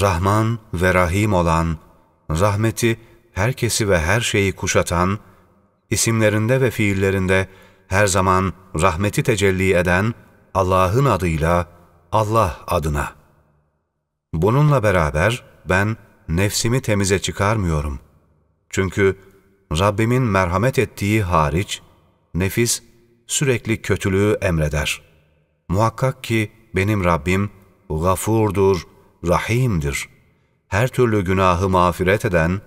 Rahman ve Rahim olan, rahmeti herkesi ve her şeyi kuşatan, isimlerinde ve fiillerinde her zaman rahmeti tecelli eden Allah'ın adıyla Allah adına. Bununla beraber ben nefsimi temize çıkarmıyorum. Çünkü Rabbimin merhamet ettiği hariç, nefis sürekli kötülüğü emreder. Muhakkak ki benim Rabbim gafurdur, rahimdir. Her türlü günahı mağfiret eden,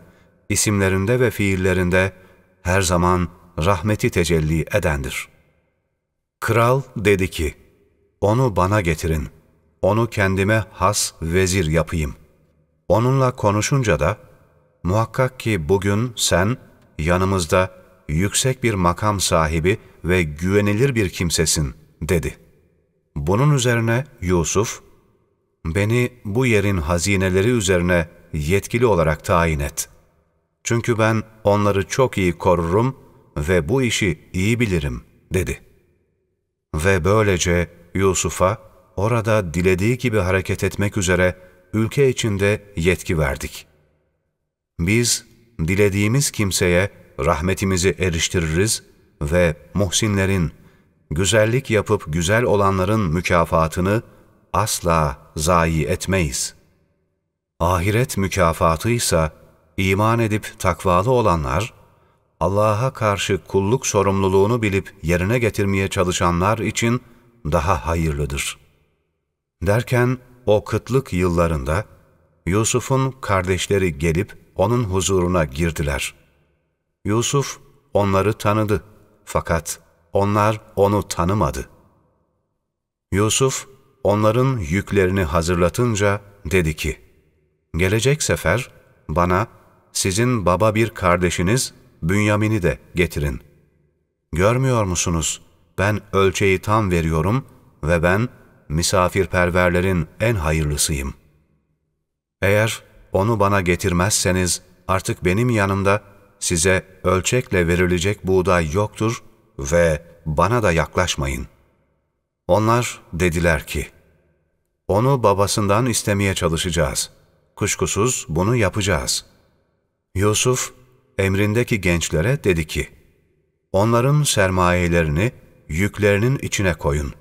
isimlerinde ve fiillerinde her zaman rahmeti tecelli edendir. Kral dedi ki, onu bana getirin, onu kendime has vezir yapayım. Onunla konuşunca da, muhakkak ki bugün sen yanımızda yüksek bir makam sahibi ve güvenilir bir kimsesin, dedi. Bunun üzerine Yusuf, beni bu yerin hazineleri üzerine yetkili olarak tayin et. Çünkü ben onları çok iyi korurum ve bu işi iyi bilirim, dedi. Ve böylece Yusuf'a orada dilediği gibi hareket etmek üzere ülke içinde yetki verdik. Biz dilediğimiz kimseye rahmetimizi eriştiririz ve muhsinlerin, güzellik yapıp güzel olanların mükafatını asla zayi etmeyiz. Ahiret mükafatı ise iman edip takvalı olanlar, Allah'a karşı kulluk sorumluluğunu bilip yerine getirmeye çalışanlar için daha hayırlıdır. Derken o kıtlık yıllarında Yusuf'un kardeşleri gelip onun huzuruna girdiler. Yusuf onları tanıdı fakat onlar onu tanımadı. Yusuf onların yüklerini hazırlatınca dedi ki, Gelecek sefer bana sizin baba bir kardeşiniz Bünyamin'i de getirin. Görmüyor musunuz? Ben ölçeği tam veriyorum ve ben misafirperverlerin en hayırlısıyım. Eğer onu bana getirmezseniz artık benim yanımda size ölçekle verilecek buğday yoktur ve bana da yaklaşmayın. Onlar dediler ki, onu babasından istemeye çalışacağız. Kuşkusuz bunu yapacağız. Yusuf, emrindeki gençlere dedi ki, onların sermayelerini yüklerinin içine koyun.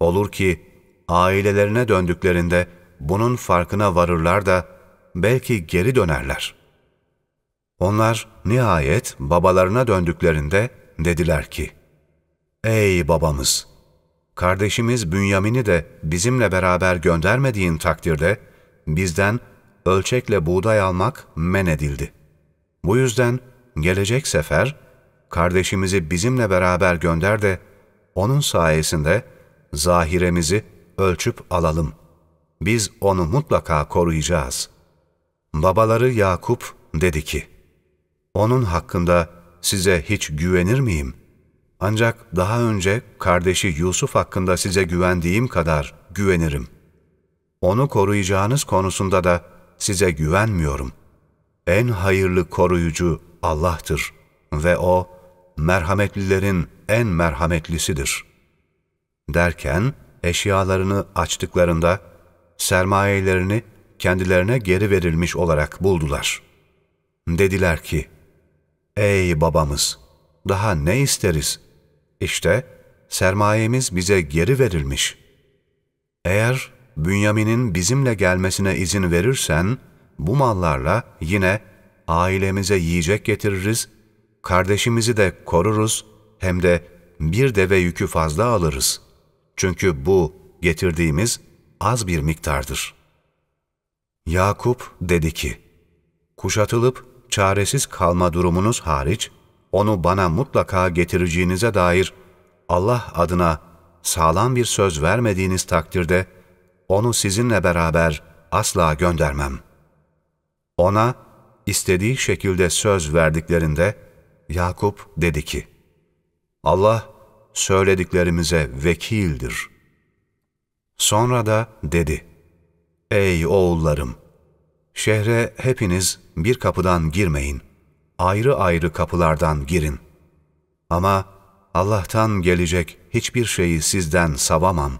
Olur ki ailelerine döndüklerinde bunun farkına varırlar da belki geri dönerler. Onlar nihayet babalarına döndüklerinde dediler ki, Ey babamız! Kardeşimiz Bünyamin'i de bizimle beraber göndermediğin takdirde bizden ölçekle buğday almak men edildi. Bu yüzden gelecek sefer kardeşimizi bizimle beraber gönder de onun sayesinde zahiremizi ölçüp alalım. Biz onu mutlaka koruyacağız. Babaları Yakup dedi ki, onun hakkında size hiç güvenir miyim? Ancak daha önce kardeşi Yusuf hakkında size güvendiğim kadar güvenirim. Onu koruyacağınız konusunda da size güvenmiyorum. En hayırlı koruyucu Allah'tır ve O, merhametlilerin en merhametlisidir. Derken, eşyalarını açtıklarında, sermayelerini kendilerine geri verilmiş olarak buldular. Dediler ki, Ey babamız! Daha ne isteriz? İşte sermayemiz bize geri verilmiş. Eğer Bünyamin'in bizimle gelmesine izin verirsen, bu mallarla yine ailemize yiyecek getiririz, kardeşimizi de koruruz, hem de bir deve yükü fazla alırız. Çünkü bu getirdiğimiz az bir miktardır. Yakup dedi ki, kuşatılıp çaresiz kalma durumunuz hariç, onu bana mutlaka getireceğinize dair Allah adına sağlam bir söz vermediğiniz takdirde, onu sizinle beraber asla göndermem. Ona istediği şekilde söz verdiklerinde Yakup dedi ki, Allah söylediklerimize vekildir. Sonra da dedi, Ey oğullarım! Şehre hepiniz bir kapıdan girmeyin, ayrı ayrı kapılardan girin. Ama Allah'tan gelecek hiçbir şeyi sizden savamam.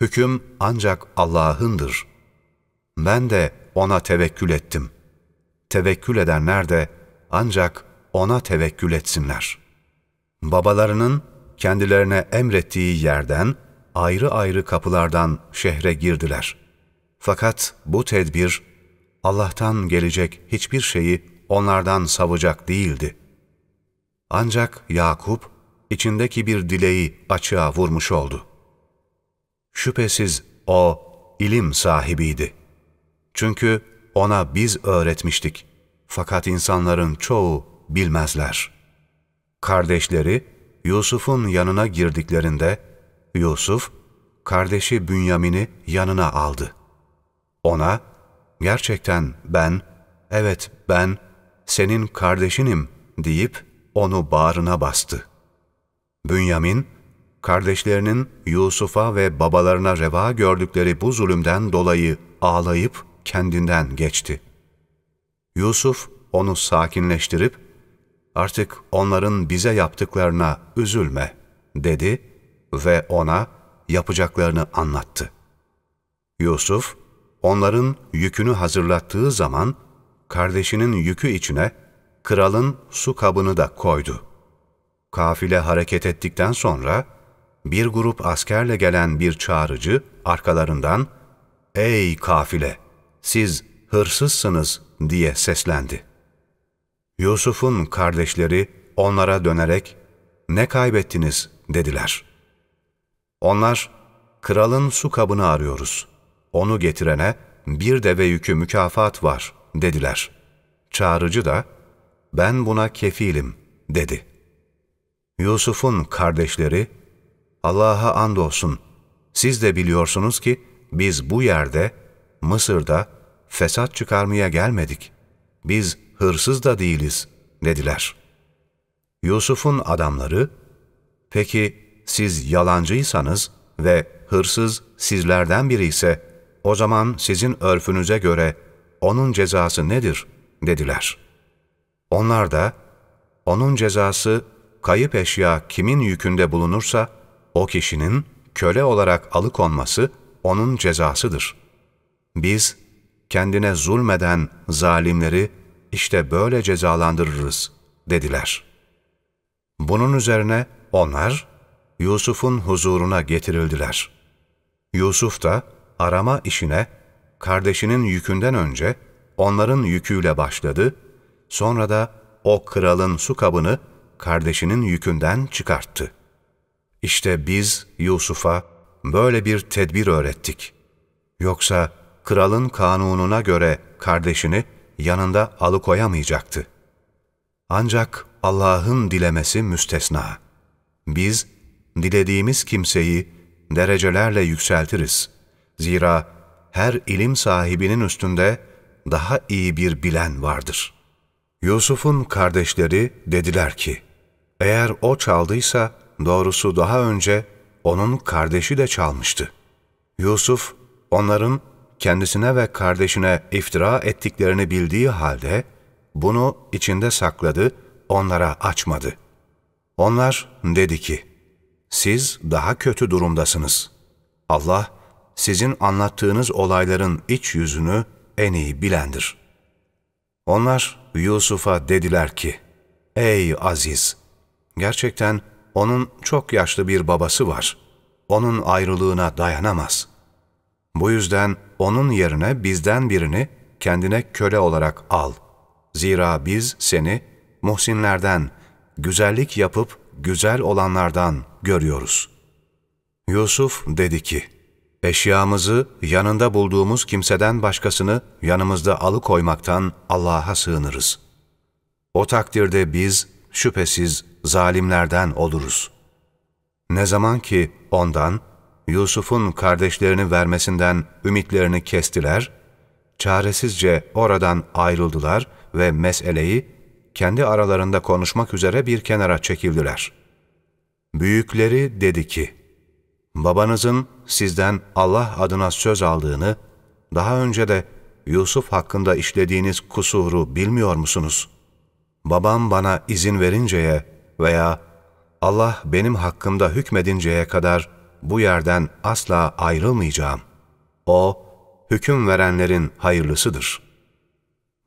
Hüküm ancak Allah'ındır. ben de ona tevekkül ettim. Tevekkül edenler de ancak ona tevekkül etsinler. Babalarının kendilerine emrettiği yerden, ayrı ayrı kapılardan şehre girdiler. Fakat bu tedbir, Allah'tan gelecek hiçbir şeyi onlardan savacak değildi. Ancak Yakup, içindeki bir dileği açığa vurmuş oldu. Şüphesiz o ilim sahibiydi. Çünkü ona biz öğretmiştik. Fakat insanların çoğu bilmezler. Kardeşleri Yusuf'un yanına girdiklerinde Yusuf, kardeşi Bünyamin'i yanına aldı. Ona, gerçekten ben, evet ben, senin kardeşinim deyip onu bağrına bastı. Bünyamin, kardeşlerinin Yusuf'a ve babalarına reva gördükleri bu zulümden dolayı ağlayıp kendinden geçti. Yusuf onu sakinleştirip, artık onların bize yaptıklarına üzülme dedi ve ona yapacaklarını anlattı. Yusuf, onların yükünü hazırlattığı zaman kardeşinin yükü içine kralın su kabını da koydu. Kafile hareket ettikten sonra bir grup askerle gelen bir çağrıcı arkalarından ''Ey kafile, siz hırsızsınız.'' diye seslendi. Yusuf'un kardeşleri onlara dönerek ''Ne kaybettiniz?'' dediler. Onlar ''Kralın su kabını arıyoruz. Onu getirene bir deve yükü mükafat var.'' Dediler. Çağrıcı da ''Ben buna kefilim.'' dedi. Yusuf'un kardeşleri Allah'a andolsun siz de biliyorsunuz ki biz bu yerde Mısır'da fesat çıkarmaya gelmedik. Biz hırsız da değiliz dediler. Yusuf'un adamları peki siz yalancıysanız ve hırsız sizlerden biri ise o zaman sizin örfünüze göre onun cezası nedir? dediler. Onlar da onun cezası kayıp eşya kimin yükünde bulunursa o kişinin köle olarak alıkonması onun cezasıdır. Biz kendine zulmeden zalimleri işte böyle cezalandırırız dediler. Bunun üzerine onlar Yusuf'un huzuruna getirildiler. Yusuf da arama işine kardeşinin yükünden önce onların yüküyle başladı, sonra da o kralın su kabını kardeşinin yükünden çıkarttı. İşte biz Yusuf'a böyle bir tedbir öğrettik. Yoksa kralın kanununa göre kardeşini yanında alıkoyamayacaktı. Ancak Allah'ın dilemesi müstesna. Biz dilediğimiz kimseyi derecelerle yükseltiriz. Zira her ilim sahibinin üstünde daha iyi bir bilen vardır. Yusuf'un kardeşleri dediler ki, eğer o çaldıysa doğrusu daha önce onun kardeşi de çalmıştı. Yusuf, onların kendisine ve kardeşine iftira ettiklerini bildiği halde, bunu içinde sakladı, onlara açmadı. Onlar dedi ki, siz daha kötü durumdasınız. Allah, sizin anlattığınız olayların iç yüzünü en iyi bilendir. Onlar Yusuf'a dediler ki, Ey Aziz! Gerçekten onun çok yaşlı bir babası var. Onun ayrılığına dayanamaz. Bu yüzden onun yerine bizden birini kendine köle olarak al. Zira biz seni muhsinlerden, güzellik yapıp güzel olanlardan görüyoruz. Yusuf dedi ki, Eşyamızı yanında bulduğumuz kimseden başkasını yanımızda alıkoymaktan Allah'a sığınırız. O takdirde biz şüphesiz zalimlerden oluruz. Ne zaman ki ondan, Yusuf'un kardeşlerini vermesinden ümitlerini kestiler, çaresizce oradan ayrıldılar ve meseleyi kendi aralarında konuşmak üzere bir kenara çekildiler. Büyükleri dedi ki, babanızın sizden Allah adına söz aldığını, daha önce de Yusuf hakkında işlediğiniz kusuru bilmiyor musunuz? Babam bana izin verinceye veya Allah benim hakkımda hükmedinceye kadar bu yerden asla ayrılmayacağım. O, hüküm verenlerin hayırlısıdır.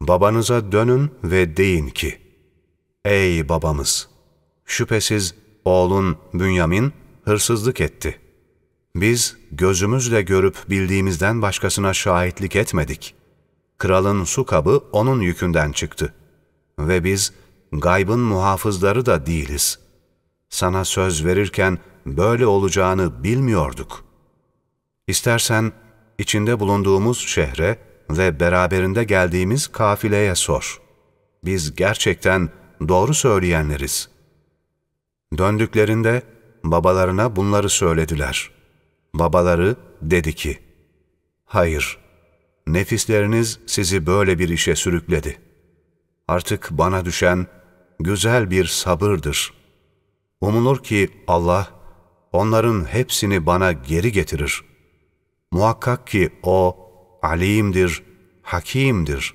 Babanıza dönün ve deyin ki, Ey babamız! Şüphesiz oğlun Bünyamin hırsızlık etti. Biz gözümüzle görüp bildiğimizden başkasına şahitlik etmedik. Kralın su kabı onun yükünden çıktı. Ve biz gaybın muhafızları da değiliz. Sana söz verirken böyle olacağını bilmiyorduk. İstersen içinde bulunduğumuz şehre ve beraberinde geldiğimiz kafileye sor. Biz gerçekten doğru söyleyenleriz. Döndüklerinde babalarına bunları söylediler. Babaları dedi ki, Hayır, nefisleriniz sizi böyle bir işe sürükledi. Artık bana düşen güzel bir sabırdır. Umulur ki Allah onların hepsini bana geri getirir. Muhakkak ki O alimdir, hakimdir.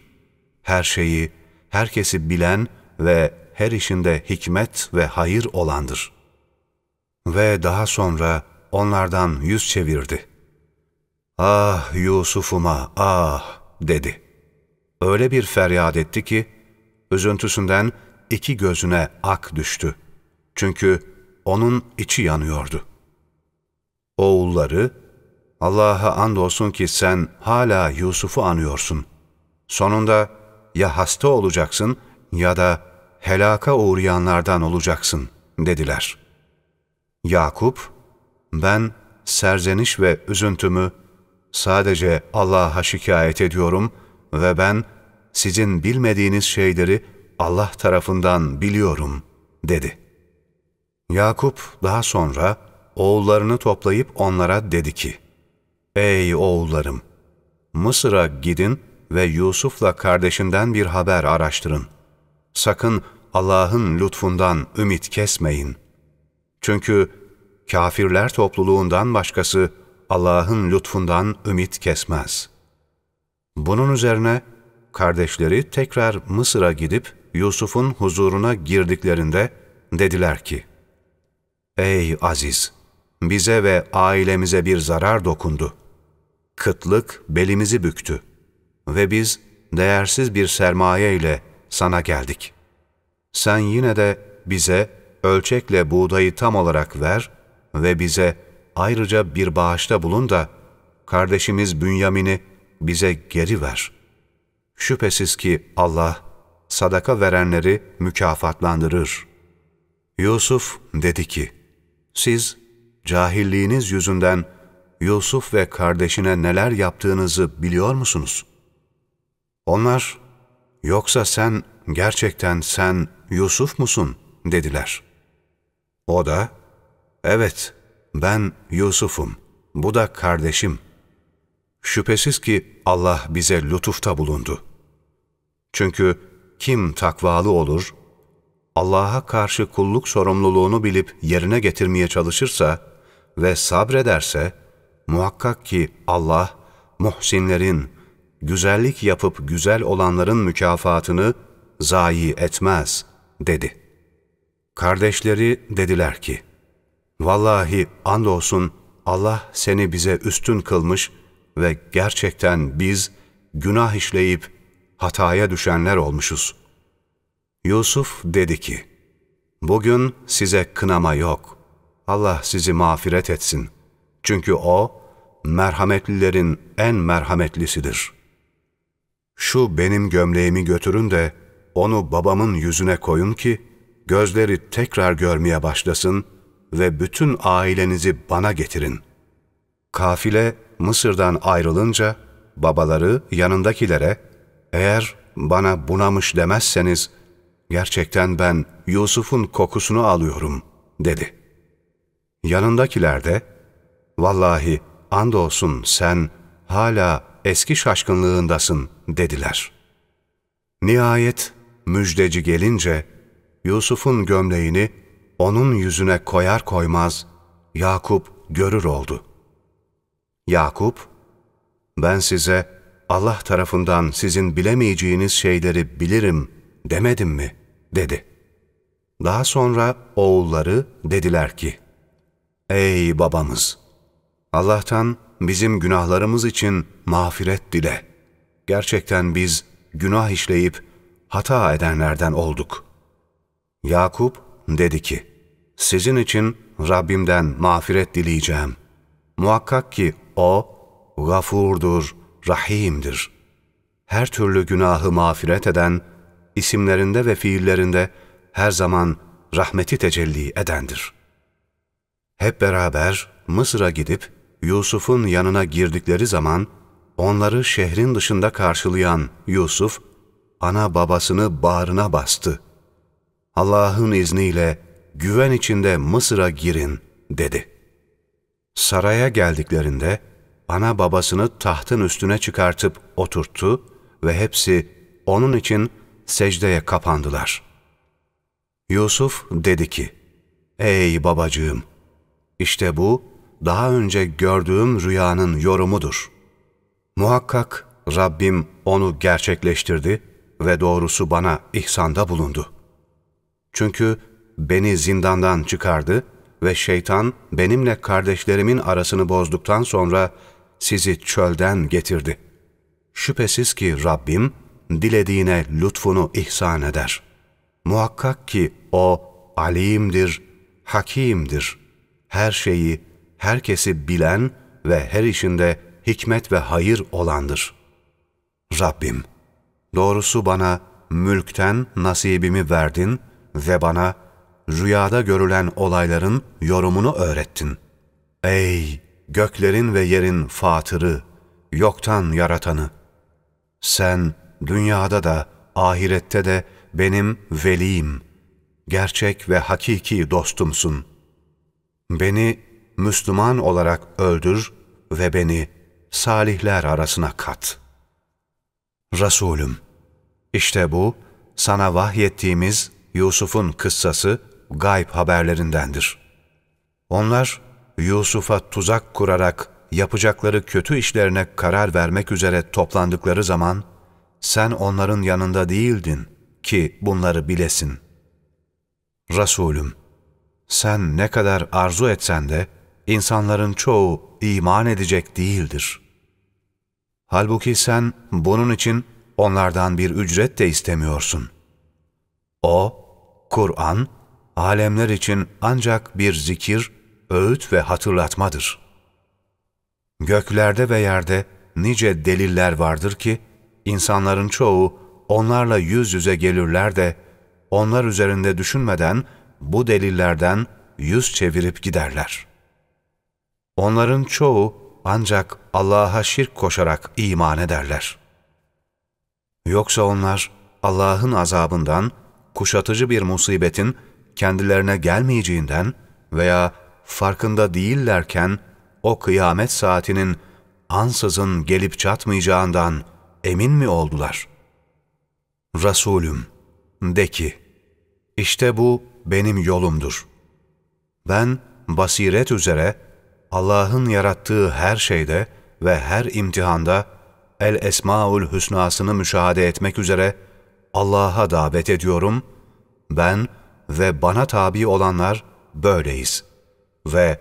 Her şeyi, herkesi bilen ve her işinde hikmet ve hayır olandır. Ve daha sonra onlardan yüz çevirdi. Ah Yusuf'uma ah dedi. Öyle bir feryat etti ki, üzüntüsünden iki gözüne ak düştü. Çünkü onun içi yanıyordu. Oğulları, Allah'a andolsun ki sen hala Yusuf'u anıyorsun. Sonunda ya hasta olacaksın ya da helaka uğrayanlardan olacaksın dediler. Yakup, ben serzeniş ve üzüntümü sadece Allah'a şikayet ediyorum ve ben sizin bilmediğiniz şeyleri Allah tarafından biliyorum dedi. Yakup daha sonra oğullarını toplayıp onlara dedi ki, Ey oğullarım! Mısır'a gidin ve Yusuf'la kardeşinden bir haber araştırın. Sakın Allah'ın lütfundan ümit kesmeyin. Çünkü kafirler topluluğundan başkası Allah'ın lütfundan ümit kesmez. Bunun üzerine kardeşleri tekrar Mısır'a gidip Yusuf'un huzuruna girdiklerinde dediler ki, Ey Aziz! Bize ve ailemize bir zarar dokundu. Kıtlık belimizi büktü ve biz değersiz bir sermaye ile sana geldik. Sen yine de bize ölçekle buğdayı tam olarak ver ve bize ayrıca bir bağışta bulun da kardeşimiz Bünyamin'i bize geri ver. Şüphesiz ki Allah sadaka verenleri mükafatlandırır. Yusuf dedi ki, siz cahilliğiniz yüzünden Yusuf ve kardeşine neler yaptığınızı biliyor musunuz? Onlar, yoksa sen gerçekten sen Yusuf musun? dediler. O da, evet ben Yusuf'um, bu da kardeşim. Şüphesiz ki Allah bize lütufta bulundu. Çünkü kim takvalı olur, Allah'a karşı kulluk sorumluluğunu bilip yerine getirmeye çalışırsa ve sabrederse, muhakkak ki Allah, muhsinlerin, güzellik yapıp güzel olanların mükafatını zayi etmez, dedi. Kardeşleri dediler ki, Vallahi andolsun Allah seni bize üstün kılmış ve gerçekten biz günah işleyip hataya düşenler olmuşuz. Yusuf dedi ki, Bugün size kınama yok. Allah sizi mağfiret etsin. Çünkü O, merhametlilerin en merhametlisidir. Şu benim gömleğimi götürün de onu babamın yüzüne koyun ki, gözleri tekrar görmeye başlasın ve bütün ailenizi bana getirin. Kafile Mısır'dan ayrılınca babaları yanındakilere, eğer bana bunamış demezseniz, gerçekten ben Yusuf'un kokusunu alıyorum, dedi. Yanındakiler de, vallahi andolsun sen hala eski şaşkınlığındasın, dediler. Nihayet müjdeci gelince, Yusuf'un gömleğini onun yüzüne koyar koymaz, Yakup görür oldu. Yakup, ben size Allah tarafından sizin bilemeyeceğiniz şeyleri bilirim demedim mi? dedi. Daha sonra oğulları dediler ki, Ey babamız! Allah'tan bizim günahlarımız için mağfiret dile. Gerçekten biz günah işleyip hata edenlerden olduk. Yakup dedi ki, sizin için Rabbimden mağfiret dileyeceğim. Muhakkak ki O, gafurdur, rahimdir. Her türlü günahı mağfiret eden, isimlerinde ve fiillerinde her zaman rahmeti tecelli edendir. Hep beraber Mısır'a gidip Yusuf'un yanına girdikleri zaman onları şehrin dışında karşılayan Yusuf, ana babasını bağrına bastı. Allah'ın izniyle güven içinde Mısır'a girin dedi. Saraya geldiklerinde ana babasını tahtın üstüne çıkartıp oturttu ve hepsi onun için secdeye kapandılar. Yusuf dedi ki, Ey babacığım! İşte bu daha önce gördüğüm rüyanın yorumudur. Muhakkak Rabbim onu gerçekleştirdi ve doğrusu bana ihsanda bulundu. Çünkü beni zindandan çıkardı ve şeytan benimle kardeşlerimin arasını bozduktan sonra sizi çölden getirdi. Şüphesiz ki Rabbim dilediğine lütfunu ihsan eder. Muhakkak ki O alimdir, hakimdir. Her şeyi, herkesi bilen ve her işinde hikmet ve hayır olandır. Rabbim, doğrusu bana mülkten nasibimi verdin ve bana rüyada görülen olayların yorumunu öğrettin. Ey göklerin ve yerin fatırı, yoktan yaratanı! Sen dünyada da ahirette de benim velim, gerçek ve hakiki dostumsun. Beni Müslüman olarak öldür ve beni salihler arasına kat. Resulüm, işte bu sana vahyettiğimiz Yusuf'un kıssası gayb haberlerindendir. Onlar Yusuf'a tuzak kurarak yapacakları kötü işlerine karar vermek üzere toplandıkları zaman sen onların yanında değildin ki bunları bilesin. Resulüm, sen ne kadar arzu etsen de insanların çoğu iman edecek değildir. Halbuki sen bunun için onlardan bir ücret de istemiyorsun. O, Kur'an, alemler için ancak bir zikir, öğüt ve hatırlatmadır. Göklerde ve yerde nice deliller vardır ki, insanların çoğu onlarla yüz yüze gelirler de, onlar üzerinde düşünmeden bu delillerden yüz çevirip giderler. Onların çoğu ancak Allah'a şirk koşarak iman ederler. Yoksa onlar Allah'ın azabından, kuşatıcı bir musibetin kendilerine gelmeyeceğinden veya farkında değillerken o kıyamet saatinin ansızın gelip çatmayacağından emin mi oldular? Resulüm, de ki, işte bu benim yolumdur. Ben basiret üzere Allah'ın yarattığı her şeyde ve her imtihanda El-Esmaül Hüsna'sını müşahede etmek üzere Allah'a davet ediyorum. Ben ve bana tabi olanlar böyleyiz. Ve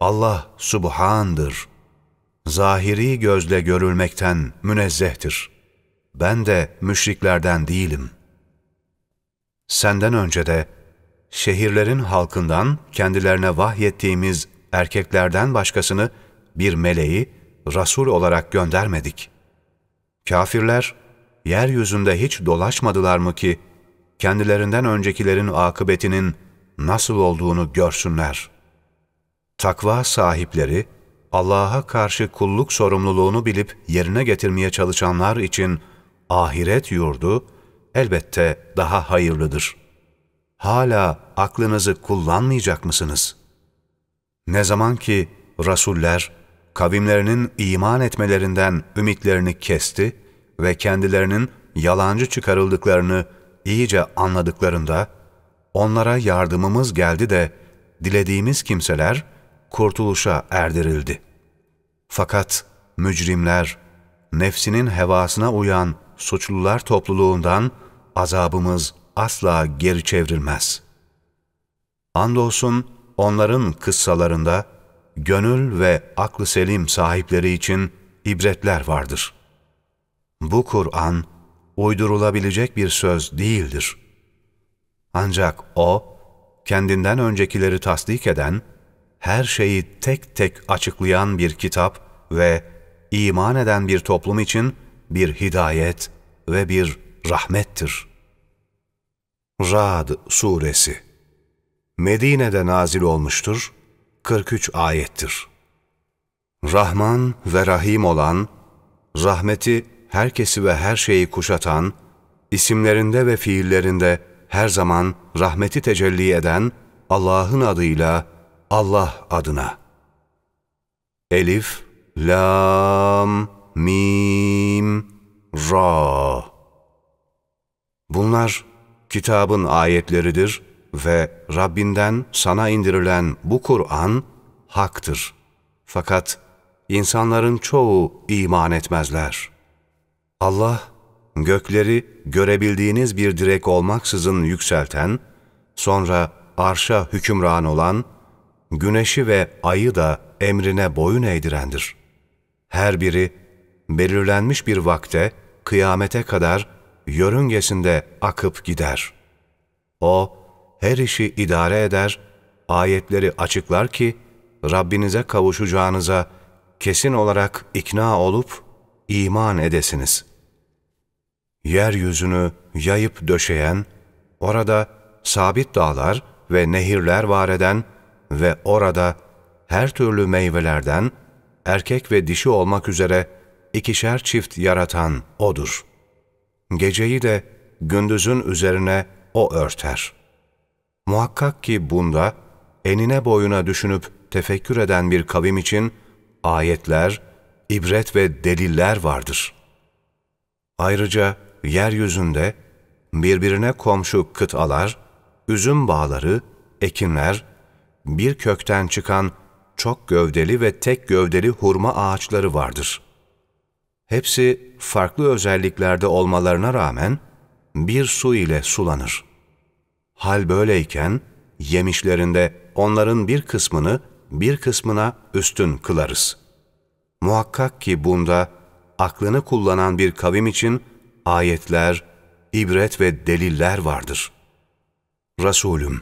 Allah subhandır. Zahiri gözle görülmekten münezzehtir. Ben de müşriklerden değilim. Senden önce de şehirlerin halkından kendilerine vahyettiğimiz erkeklerden başkasını bir meleği Rasul olarak göndermedik. Kafirler, yeryüzünde hiç dolaşmadılar mı ki, kendilerinden öncekilerin akıbetinin nasıl olduğunu görsünler. Takva sahipleri, Allah'a karşı kulluk sorumluluğunu bilip yerine getirmeye çalışanlar için ahiret yurdu elbette daha hayırlıdır. Hala aklınızı kullanmayacak mısınız? Ne zaman ki Rasuller, kavimlerinin iman etmelerinden ümitlerini kesti ve kendilerinin yalancı çıkarıldıklarını iyice anladıklarında, onlara yardımımız geldi de dilediğimiz kimseler kurtuluşa erdirildi. Fakat mücrimler, nefsinin hevasına uyan suçlular topluluğundan azabımız asla geri çevrilmez. Andolsun onların kıssalarında gönül ve aklı selim sahipleri için ibretler vardır. Bu Kur'an, uydurulabilecek bir söz değildir. Ancak O, kendinden öncekileri tasdik eden, her şeyi tek tek açıklayan bir kitap ve iman eden bir toplum için bir hidayet ve bir rahmettir. Ra'd Suresi Medine'de nazil olmuştur, 43 ayettir. Rahman ve Rahim olan, rahmeti herkesi ve her şeyi kuşatan, isimlerinde ve fiillerinde her zaman rahmeti tecelli eden Allah'ın adıyla Allah adına. Elif, Lam, Mim, Ra. Bunlar kitabın ayetleridir ve Rabbinden sana indirilen bu Kur'an haktır. Fakat insanların çoğu iman etmezler. Allah, gökleri görebildiğiniz bir direk olmaksızın yükselten, sonra arşa hükümran olan, güneşi ve ayı da emrine boyun eğdirendir. Her biri belirlenmiş bir vakte, kıyamete kadar yörüngesinde akıp gider. O, her işi idare eder, ayetleri açıklar ki, Rabbinize kavuşacağınıza kesin olarak ikna olup iman edesiniz. Yeryüzünü yayıp döşeyen, orada sabit dağlar ve nehirler var eden ve orada her türlü meyvelerden erkek ve dişi olmak üzere ikişer çift yaratan O'dur. Geceyi de gündüzün üzerine O örter. Muhakkak ki bunda enine boyuna düşünüp tefekkür eden bir kavim için ayetler, ibret ve deliller vardır. Ayrıca yeryüzünde birbirine komşu kıtalar, üzüm bağları, ekinler, bir kökten çıkan çok gövdeli ve tek gövdeli hurma ağaçları vardır. Hepsi farklı özelliklerde olmalarına rağmen bir su ile sulanır. Hal böyleyken yemişlerinde onların bir kısmını bir kısmına üstün kılarız. Muhakkak ki bunda aklını kullanan bir kavim için ayetler, ibret ve deliller vardır. Resulüm,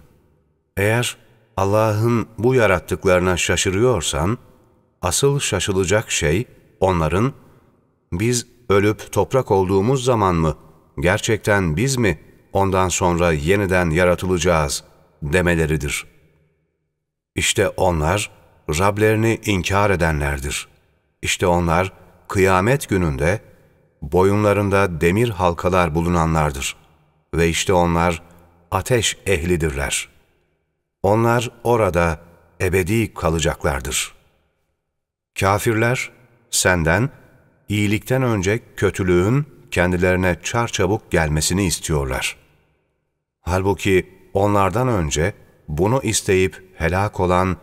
eğer Allah'ın bu yarattıklarına şaşırıyorsan, asıl şaşılacak şey onların, biz ölüp toprak olduğumuz zaman mı, gerçekten biz mi ondan sonra yeniden yaratılacağız demeleridir. İşte onlar Rablerini inkar edenlerdir. İşte onlar kıyamet gününde boyunlarında demir halkalar bulunanlardır. Ve işte onlar ateş ehlidirler. Onlar orada ebedi kalacaklardır. Kafirler senden iyilikten önce kötülüğün kendilerine çarçabuk gelmesini istiyorlar. Halbuki onlardan önce bunu isteyip helak olan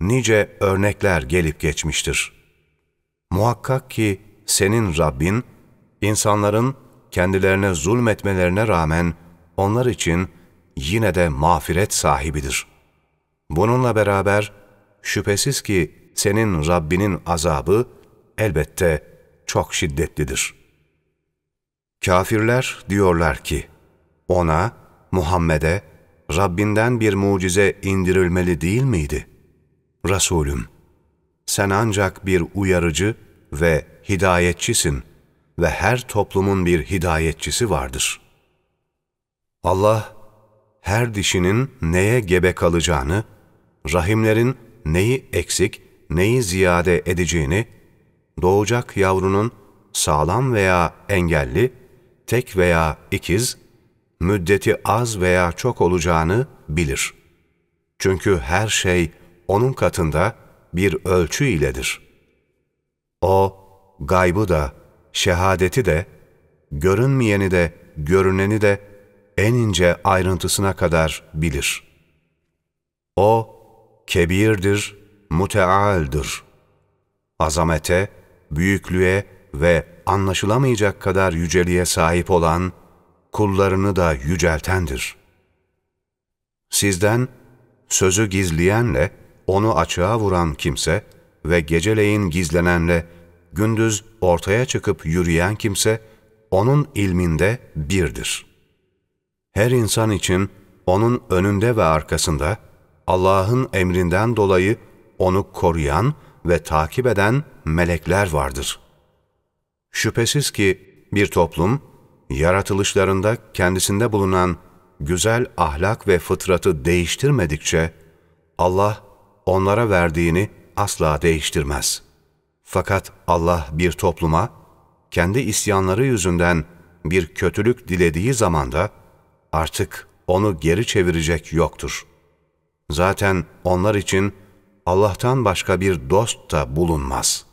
nice örnekler gelip geçmiştir. Muhakkak ki senin Rabbin, insanların kendilerine zulmetmelerine rağmen onlar için yine de mağfiret sahibidir. Bununla beraber şüphesiz ki senin Rabbinin azabı elbette çok şiddetlidir. Kafirler diyorlar ki, ona, Muhammed'e, Rabbinden bir mucize indirilmeli değil miydi? Resulüm, sen ancak bir uyarıcı ve hidayetçisin ve her toplumun bir hidayetçisi vardır. Allah, her dişinin neye gebe kalacağını, rahimlerin neyi eksik, neyi ziyade edeceğini, doğacak yavrunun sağlam veya engelli, tek veya ikiz, müddeti az veya çok olacağını bilir. Çünkü her şey O'nun katında bir ölçü iledir. O, gaybı da, şehadeti de, görünmeyeni de, görüneni de en ince ayrıntısına kadar bilir. O, kebirdir, mutealdir. Azamete, büyüklüğe ve anlaşılamayacak kadar yüceliğe sahip olan, kullarını da yüceltendir. Sizden sözü gizleyenle onu açığa vuran kimse ve geceleyin gizlenenle gündüz ortaya çıkıp yürüyen kimse, onun ilminde birdir. Her insan için onun önünde ve arkasında Allah'ın emrinden dolayı onu koruyan ve takip eden melekler vardır. Şüphesiz ki bir toplum, yaratılışlarında kendisinde bulunan güzel ahlak ve fıtratı değiştirmedikçe, Allah onlara verdiğini asla değiştirmez. Fakat Allah bir topluma, kendi isyanları yüzünden bir kötülük dilediği zamanda, artık onu geri çevirecek yoktur. Zaten onlar için Allah'tan başka bir dost da bulunmaz.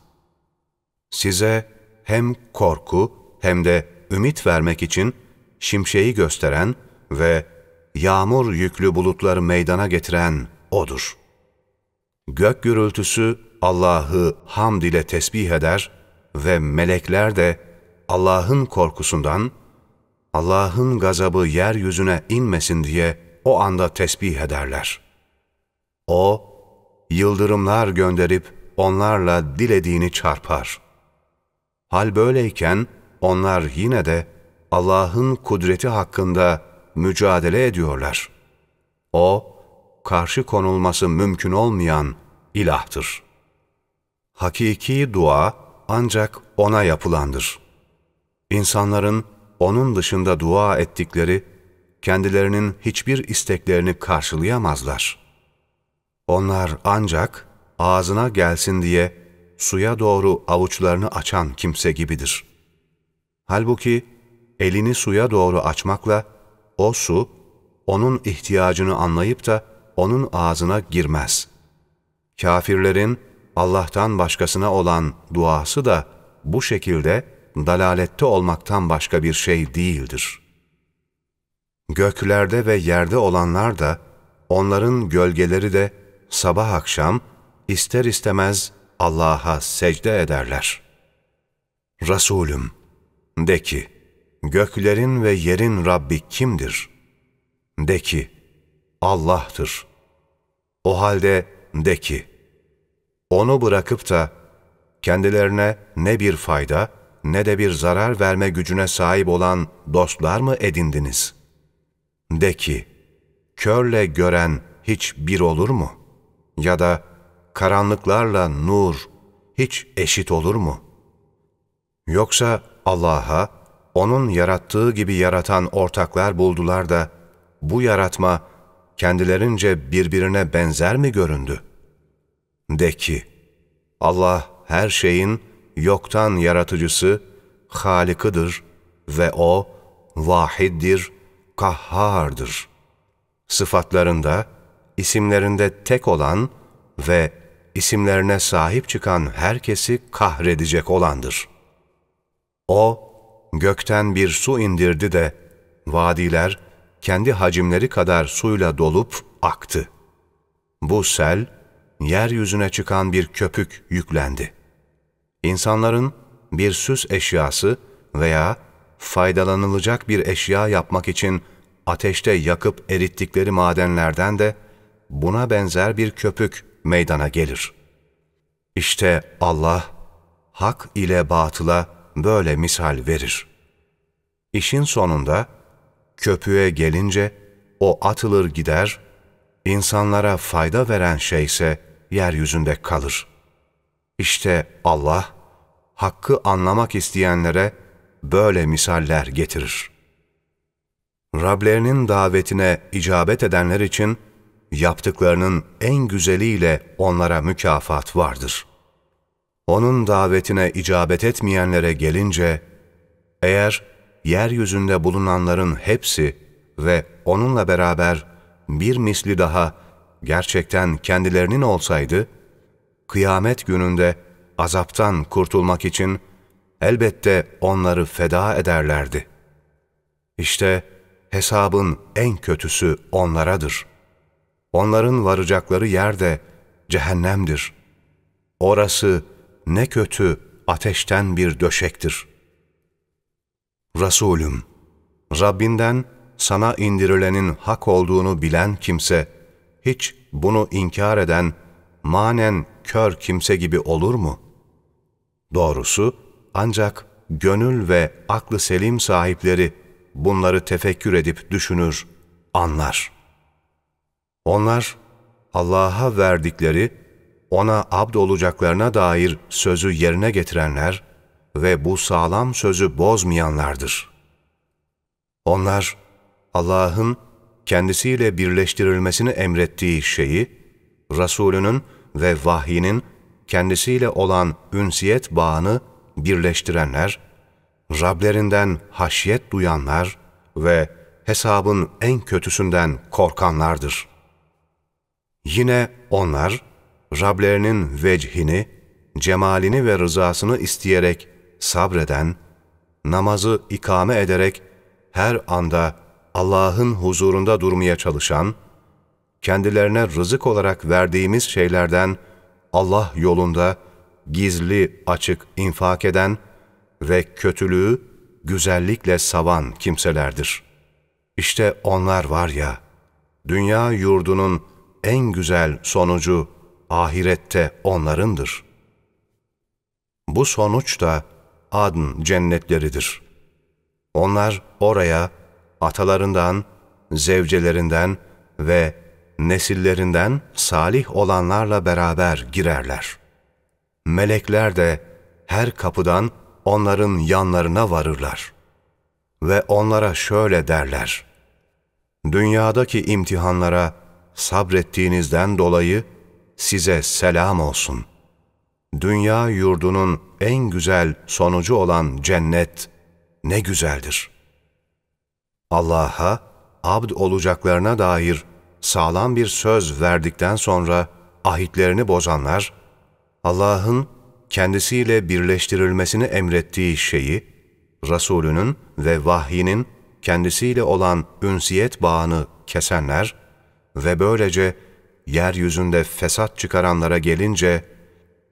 Size hem korku hem de ümit vermek için şimşeği gösteren ve yağmur yüklü bulutları meydana getiren O'dur. Gök gürültüsü Allah'ı hamd ile tesbih eder ve melekler de Allah'ın korkusundan, Allah'ın gazabı yeryüzüne inmesin diye o anda tesbih ederler. O, yıldırımlar gönderip onlarla dilediğini çarpar. Hal böyleyken onlar yine de Allah'ın kudreti hakkında mücadele ediyorlar. O, karşı konulması mümkün olmayan ilahtır. Hakiki dua ancak O'na yapılandır. İnsanların O'nun dışında dua ettikleri, kendilerinin hiçbir isteklerini karşılayamazlar. Onlar ancak ağzına gelsin diye suya doğru avuçlarını açan kimse gibidir. Halbuki elini suya doğru açmakla o su, onun ihtiyacını anlayıp da onun ağzına girmez. Kafirlerin Allah'tan başkasına olan duası da bu şekilde dalalette olmaktan başka bir şey değildir. Göklerde ve yerde olanlar da, onların gölgeleri de sabah akşam ister istemez Allah'a secde ederler. Resulüm, de ki, göklerin ve yerin Rabbi kimdir? De ki, Allah'tır. O halde de ki, onu bırakıp da kendilerine ne bir fayda ne de bir zarar verme gücüne sahip olan dostlar mı edindiniz? De ki, körle gören hiç bir olur mu? Ya da karanlıklarla nur hiç eşit olur mu? Yoksa Allah'a, O'nun yarattığı gibi yaratan ortaklar buldular da, bu yaratma kendilerince birbirine benzer mi göründü? De ki, Allah her şeyin yoktan yaratıcısı, Halikıdır ve O, vahiddir, kahhardır. Sıfatlarında, isimlerinde tek olan ve isimlerine sahip çıkan herkesi kahredecek olandır. O, gökten bir su indirdi de, vadiler kendi hacimleri kadar suyla dolup aktı. Bu sel, yeryüzüne çıkan bir köpük yüklendi. İnsanların bir süs eşyası veya faydalanılacak bir eşya yapmak için ateşte yakıp erittikleri madenlerden de buna benzer bir köpük meydana gelir. İşte Allah, hak ile batıla böyle misal verir. İşin sonunda, köpüğe gelince o atılır gider, insanlara fayda veren şeyse yeryüzünde kalır. İşte Allah, hakkı anlamak isteyenlere böyle misaller getirir. Rablerinin davetine icabet edenler için, yaptıklarının en güzeliyle onlara mükafat vardır. Onun davetine icabet etmeyenlere gelince, eğer yeryüzünde bulunanların hepsi ve onunla beraber bir misli daha gerçekten kendilerinin olsaydı, kıyamet gününde azaptan kurtulmak için elbette onları feda ederlerdi. İşte hesabın en kötüsü onlaradır. Onların varacakları yer de cehennemdir. Orası ne kötü ateşten bir döşektir. Resulüm, Rabbinden sana indirilenin hak olduğunu bilen kimse, hiç bunu inkar eden manen kör kimse gibi olur mu? Doğrusu ancak gönül ve aklı selim sahipleri bunları tefekkür edip düşünür, anlar. Onlar Allah'a verdikleri, ona abd olacaklarına dair sözü yerine getirenler ve bu sağlam sözü bozmayanlardır. Onlar Allah'ın kendisiyle birleştirilmesini emrettiği şeyi, Resulünün ve vahyinin kendisiyle olan ünsiyet bağını birleştirenler, Rablerinden haşyet duyanlar ve hesabın en kötüsünden korkanlardır. Yine onlar, Rablerinin vechini, cemalini ve rızasını isteyerek sabreden, namazı ikame ederek her anda Allah'ın huzurunda durmaya çalışan, kendilerine rızık olarak verdiğimiz şeylerden Allah yolunda gizli açık infak eden ve kötülüğü güzellikle savan kimselerdir. İşte onlar var ya, dünya yurdunun en güzel sonucu ahirette onlarındır. Bu sonuç da adn cennetleridir. Onlar oraya atalarından, zevcelerinden ve nesillerinden salih olanlarla beraber girerler. Melekler de her kapıdan onların yanlarına varırlar. Ve onlara şöyle derler. Dünyadaki imtihanlara sabrettiğinizden dolayı size selam olsun. Dünya yurdunun en güzel sonucu olan cennet ne güzeldir. Allah'a abd olacaklarına dair sağlam bir söz verdikten sonra ahitlerini bozanlar, Allah'ın kendisiyle birleştirilmesini emrettiği şeyi, Resulünün ve vahyinin kendisiyle olan ünsiyet bağını kesenler ve böylece yeryüzünde fesat çıkaranlara gelince,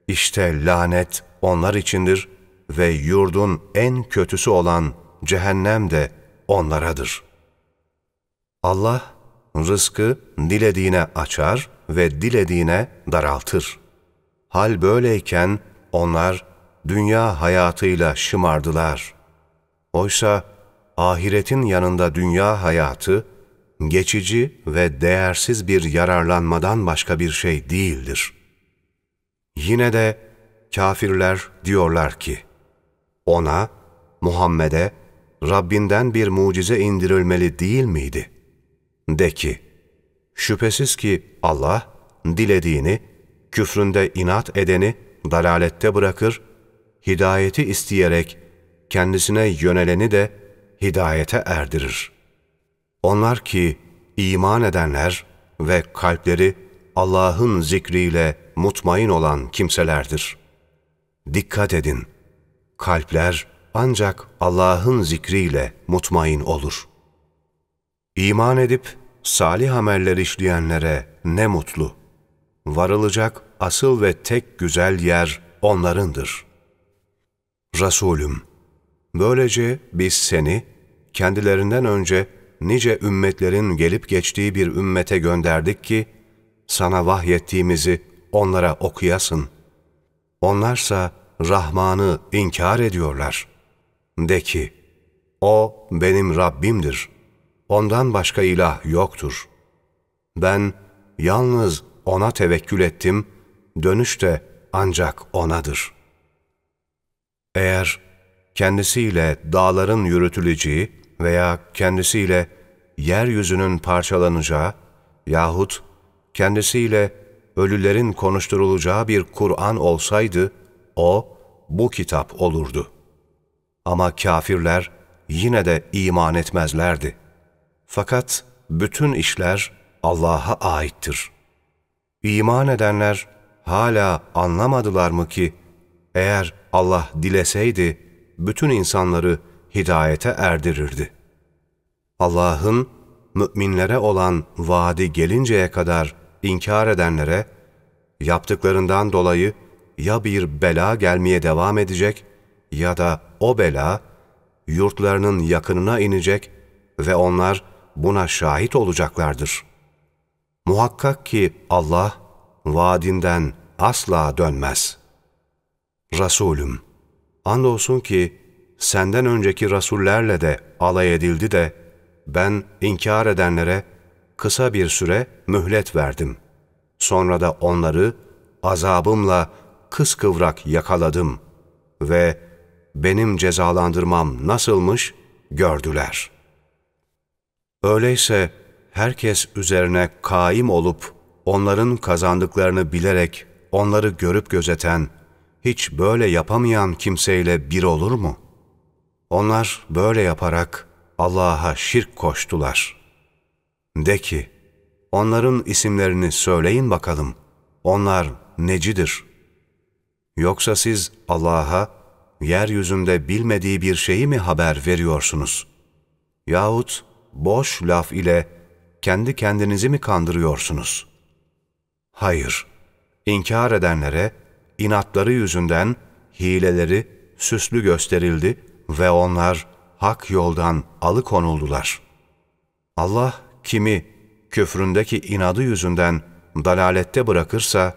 işte lanet onlar içindir ve yurdun en kötüsü olan cehennem de onlaradır. Allah, rızkı dilediğine açar ve dilediğine daraltır. Hal böyleyken onlar dünya hayatıyla şımardılar. Oysa ahiretin yanında dünya hayatı, geçici ve değersiz bir yararlanmadan başka bir şey değildir. Yine de kafirler diyorlar ki, ona, Muhammed'e Rabbinden bir mucize indirilmeli değil miydi? De ki, şüphesiz ki Allah dilediğini, küfründe inat edeni dalalette bırakır, hidayeti isteyerek kendisine yöneleni de hidayete erdirir. Onlar ki iman edenler ve kalpleri Allah'ın zikriyle mutmain olan kimselerdir. Dikkat edin, kalpler ancak Allah'ın zikriyle mutmain olur. İman edip salih ameller işleyenlere ne mutlu. Varılacak asıl ve tek güzel yer onlarındır. Resulüm, böylece biz seni kendilerinden önce nice ümmetlerin gelip geçtiği bir ümmete gönderdik ki, sana vahyettiğimizi onlara okuyasın. Onlarsa Rahman'ı inkar ediyorlar. De ki, O benim Rabbimdir. Ondan başka ilah yoktur. Ben yalnız O'na tevekkül ettim, dönüş de ancak O'nadır. Eğer kendisiyle dağların yürütüleceği veya kendisiyle yeryüzünün parçalanacağı yahut kendisiyle ölülerin konuşturulacağı bir Kur'an olsaydı, o bu kitap olurdu. Ama kafirler yine de iman etmezlerdi. Fakat bütün işler Allah'a aittir. İman edenler hala anlamadılar mı ki, eğer Allah dileseydi, bütün insanları hidayete erdirirdi. Allah'ın müminlere olan vaadi gelinceye kadar inkar edenlere, yaptıklarından dolayı ya bir bela gelmeye devam edecek ya da o bela yurtlarının yakınına inecek ve onlar buna şahit olacaklardır. Muhakkak ki Allah vaadinden asla dönmez. Resulüm, andolsun ki senden önceki rasullerle de alay edildi de ben inkar edenlere kısa bir süre mühlet verdim. Sonra da onları azabımla kıskıvrak yakaladım ve benim cezalandırmam nasılmış gördüler. Öyleyse herkes üzerine kaim olup onların kazandıklarını bilerek onları görüp gözeten, hiç böyle yapamayan kimseyle bir olur mu? Onlar böyle yaparak Allah'a şirk koştular. De ki, onların isimlerini söyleyin bakalım. Onlar necidir? Yoksa siz Allah'a yeryüzünde bilmediği bir şeyi mi haber veriyorsunuz? Yahut boş laf ile kendi kendinizi mi kandırıyorsunuz? Hayır, inkar edenlere inatları yüzünden hileleri süslü gösterildi ve onlar hak yoldan alıkonuldular. Allah kimi küfründeki inadı yüzünden dalalette bırakırsa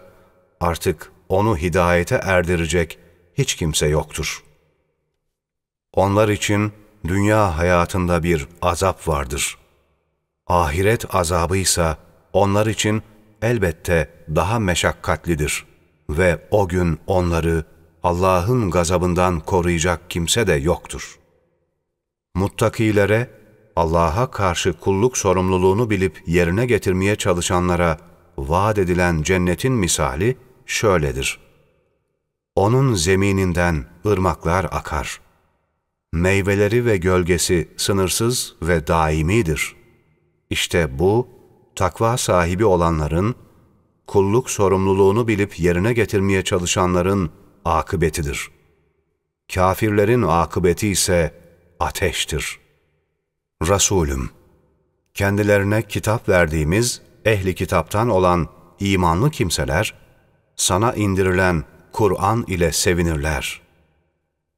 artık onu hidayete erdirecek hiç kimse yoktur. Onlar için dünya hayatında bir azap vardır. Ahiret azabı ise onlar için elbette daha meşakkatlidir ve o gün onları Allah'ın gazabından koruyacak kimse de yoktur. Muttakilere, Allah'a karşı kulluk sorumluluğunu bilip yerine getirmeye çalışanlara vaat edilen cennetin misali şöyledir. Onun zemininden ırmaklar akar. Meyveleri ve gölgesi sınırsız ve daimidir. İşte bu, takva sahibi olanların, kulluk sorumluluğunu bilip yerine getirmeye çalışanların akıbetidir. Kafirlerin akıbeti ise ateştir. Resulüm, kendilerine kitap verdiğimiz ehli kitaptan olan imanlı kimseler, sana indirilen Kur'an ile sevinirler.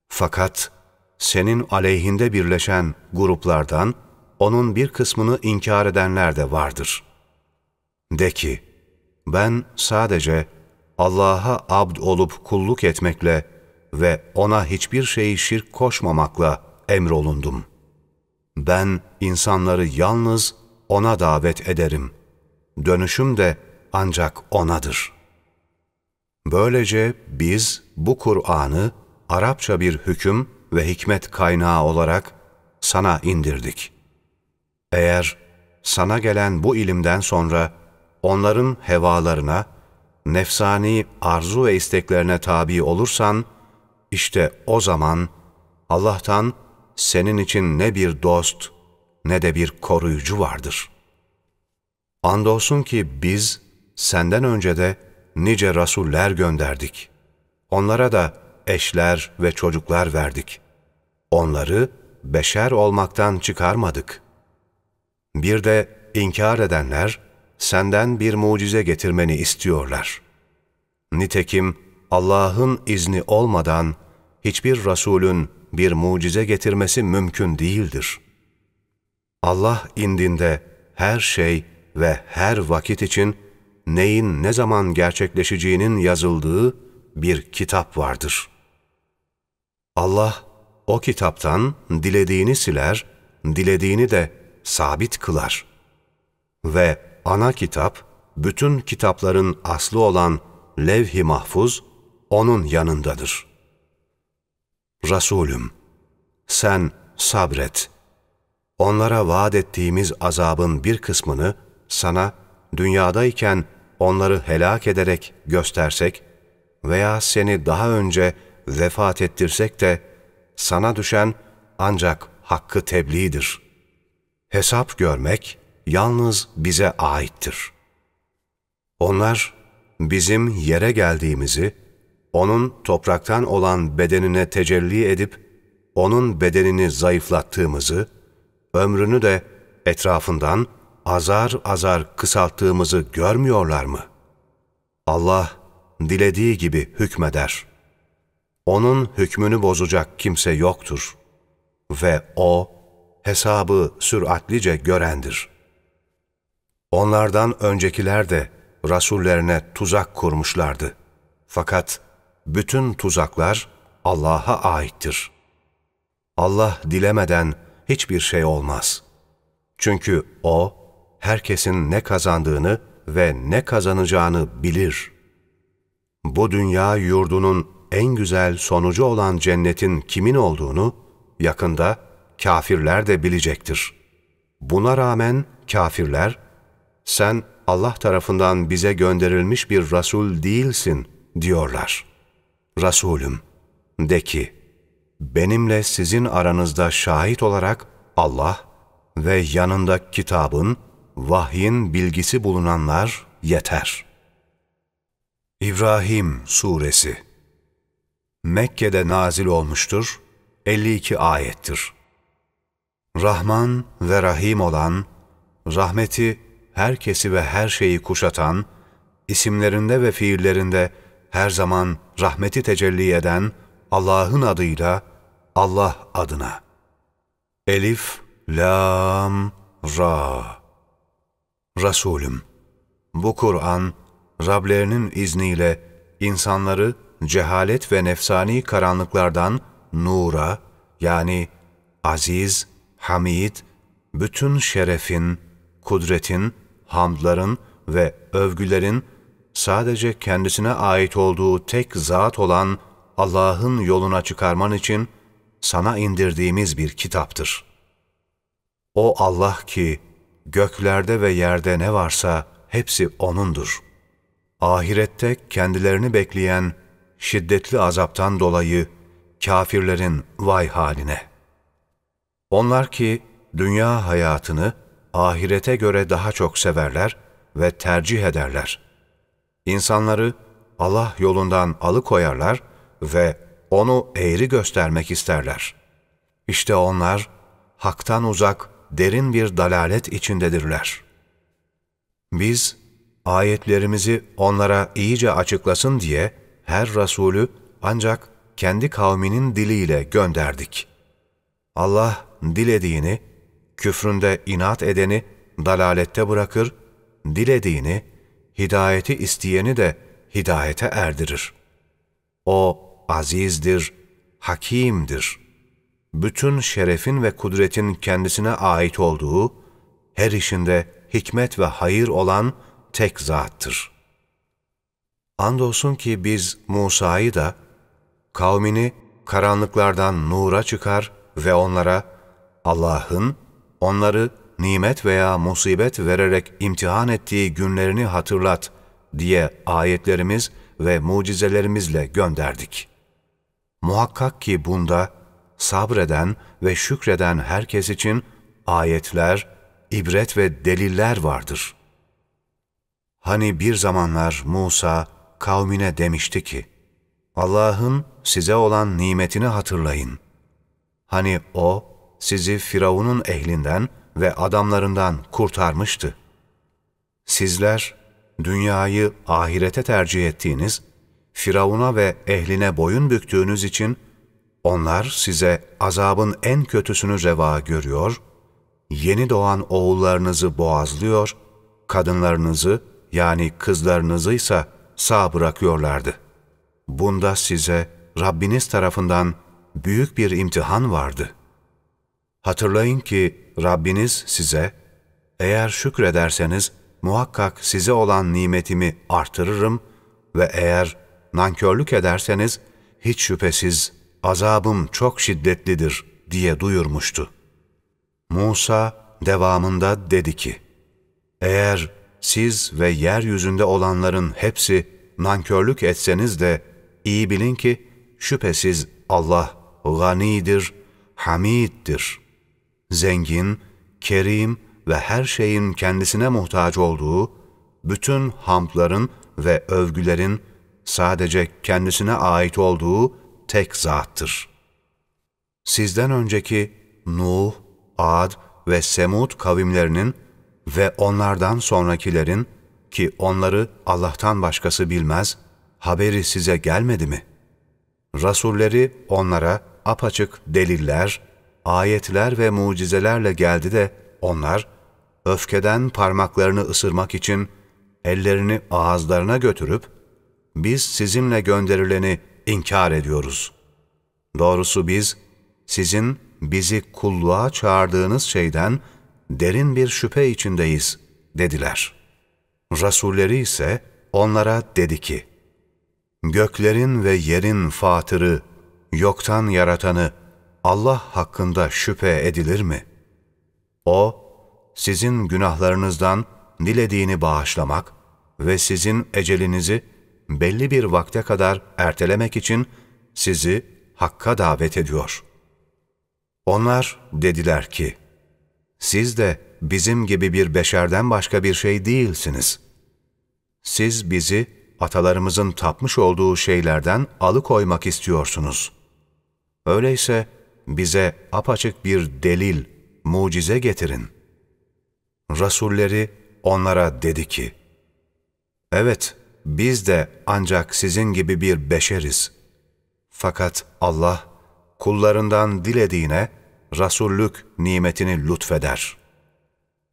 Fakat senin aleyhinde birleşen gruplardan onun bir kısmını inkar edenler de vardır. De ki, ben sadece Allah'a abd olup kulluk etmekle ve ona hiçbir şeyi şirk koşmamakla emrolundum. Ben insanları yalnız ona davet ederim. Dönüşüm de ancak onadır. Böylece biz bu Kur'an'ı Arapça bir hüküm ve hikmet kaynağı olarak sana indirdik. Eğer sana gelen bu ilimden sonra onların hevalarına, nefsani arzu ve isteklerine tabi olursan, işte o zaman Allah'tan senin için ne bir dost ne de bir koruyucu vardır. Andolsun ki biz senden önce de nice rasuller gönderdik. Onlara da eşler ve çocuklar verdik. Onları beşer olmaktan çıkarmadık. Bir de inkar edenler, senden bir mucize getirmeni istiyorlar. Nitekim Allah'ın izni olmadan hiçbir Resulün bir mucize getirmesi mümkün değildir. Allah indinde her şey ve her vakit için neyin ne zaman gerçekleşeceğinin yazıldığı bir kitap vardır. Allah o kitaptan dilediğini siler, dilediğini de sabit kılar. Ve ana kitap, bütün kitapların aslı olan levh-i mahfuz, onun yanındadır. Resulüm, sen sabret. Onlara vaat ettiğimiz azabın bir kısmını sana dünyadayken onları helak ederek göstersek veya seni daha önce vefat ettirsek de sana düşen ancak hakkı tebliğdir. Hesap görmek yalnız bize aittir. Onlar bizim yere geldiğimizi, onun topraktan olan bedenine tecelli edip, onun bedenini zayıflattığımızı, ömrünü de etrafından azar azar kısalttığımızı görmüyorlar mı? Allah dilediği gibi hükmeder. Onun hükmünü bozacak kimse yoktur. Ve O, hesabı süratlice görendir. Onlardan öncekiler de rasullerine tuzak kurmuşlardı. Fakat bütün tuzaklar Allah'a aittir. Allah dilemeden hiçbir şey olmaz. Çünkü O, herkesin ne kazandığını ve ne kazanacağını bilir. Bu dünya yurdunun en güzel sonucu olan cennetin kimin olduğunu yakında kafirler de bilecektir. Buna rağmen kafirler, sen Allah tarafından bize gönderilmiş bir Resul değilsin diyorlar. Resulüm, de ki, benimle sizin aranızda şahit olarak Allah ve yanında kitabın, vahyin bilgisi bulunanlar yeter. İbrahim Suresi Mekke'de nazil olmuştur, 52 ayettir. Rahman ve Rahim olan, rahmeti herkesi ve her şeyi kuşatan, isimlerinde ve fiillerinde her zaman rahmeti tecelli eden Allah'ın adıyla Allah adına. Elif, Lam, Ra. Resulüm, bu Kur'an, Rablerinin izniyle insanları cehalet ve nefsani karanlıklardan nura, yani aziz, hamid, bütün şerefin, kudretin, hamdların ve övgülerin sadece kendisine ait olduğu tek zat olan Allah'ın yoluna çıkarman için sana indirdiğimiz bir kitaptır. O Allah ki göklerde ve yerde ne varsa hepsi O'nundur. Ahirette kendilerini bekleyen şiddetli azaptan dolayı kafirlerin vay haline. Onlar ki dünya hayatını ahirete göre daha çok severler ve tercih ederler. İnsanları Allah yolundan alıkoyarlar ve onu eğri göstermek isterler. İşte onlar haktan uzak, derin bir dalalet içindedirler. Biz ayetlerimizi onlara iyice açıklasın diye her Resulü ancak kendi kavminin diliyle gönderdik. Allah dilediğini, küfründe inat edeni dalalette bırakır, dilediğini, hidayeti isteyeni de hidayete erdirir. O azizdir, hakimdir. Bütün şerefin ve kudretin kendisine ait olduğu, her işinde hikmet ve hayır olan tek zattır. Andolsun ki biz Musa'yı da, kavmini karanlıklardan nura çıkar ve onlara Allah'ın onları nimet veya musibet vererek imtihan ettiği günlerini hatırlat diye ayetlerimiz ve mucizelerimizle gönderdik. Muhakkak ki bunda sabreden ve şükreden herkes için ayetler, ibret ve deliller vardır. Hani bir zamanlar Musa kavmine demişti ki, Allah'ın size olan nimetini hatırlayın. Hani O sizi Firavun'un ehlinden ve adamlarından kurtarmıştı. Sizler dünyayı ahirete tercih ettiğiniz, Firavun'a ve ehline boyun büktüğünüz için onlar size azabın en kötüsünü reva görüyor, yeni doğan oğullarınızı boğazlıyor, kadınlarınızı yani kızlarınızı ise sağ bırakıyorlardı. Bunda size Rabbiniz tarafından büyük bir imtihan vardı. Hatırlayın ki Rabbiniz size, eğer şükrederseniz muhakkak size olan nimetimi artırırım ve eğer nankörlük ederseniz hiç şüphesiz azabım çok şiddetlidir diye duyurmuştu. Musa devamında dedi ki, eğer siz ve yeryüzünde olanların hepsi nankörlük etseniz de iyi bilin ki şüphesiz Allah ganidir, hamiddir. Zengin, kerim ve her şeyin kendisine muhtaç olduğu, bütün hamdların ve övgülerin sadece kendisine ait olduğu tek zattır. Sizden önceki Nuh, Ad ve Semud kavimlerinin ve onlardan sonrakilerin ki onları Allah'tan başkası bilmez, haberi size gelmedi mi? Rasulleri onlara apaçık deliller, ayetler ve mucizelerle geldi de onlar, öfkeden parmaklarını ısırmak için ellerini ağızlarına götürüp, biz sizinle gönderileni inkar ediyoruz. Doğrusu biz, sizin bizi kulluğa çağırdığınız şeyden derin bir şüphe içindeyiz, dediler. Rasulleri ise onlara dedi ki, Göklerin ve yerin fatırı, yoktan yaratanı Allah hakkında şüphe edilir mi? O, sizin günahlarınızdan dilediğini bağışlamak ve sizin ecelinizi belli bir vakte kadar ertelemek için sizi Hakk'a davet ediyor. Onlar dediler ki, siz de bizim gibi bir beşerden başka bir şey değilsiniz. Siz bizi atalarımızın tapmış olduğu şeylerden alıkoymak istiyorsunuz. Öyleyse bize apaçık bir delil, mucize getirin. Rasulleri onlara dedi ki, Evet, biz de ancak sizin gibi bir beşeriz. Fakat Allah, kullarından dilediğine rasullük nimetini lütfeder.